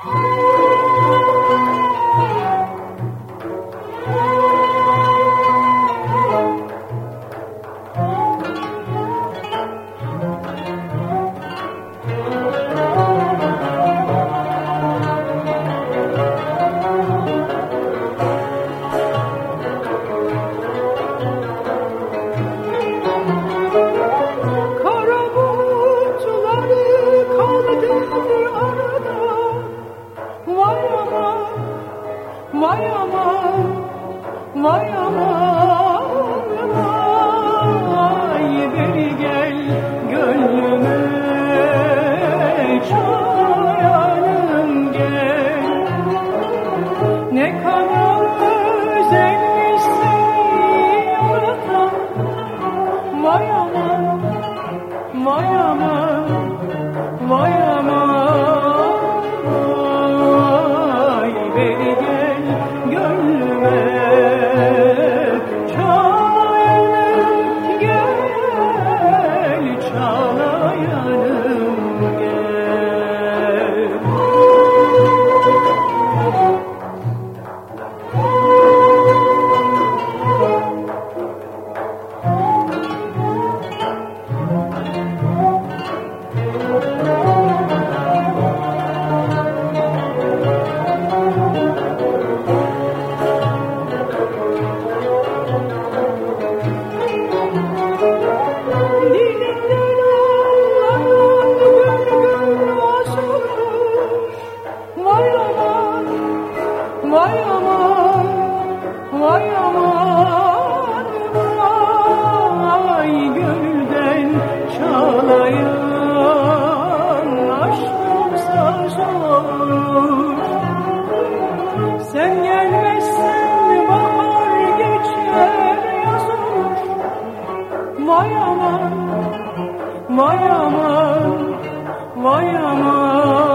Oh. Vay aman, vay aman, vay bir gel gönlüme çalanım gel. Ne kadar özelmişsin yaratan, vay aman, vay aman, vay aman. Vay aman, vay aman, vay gölden çalayan aşkım saçar. Sen gelmezsen bahar geçer yaz. Vay aman, vay aman, vay aman.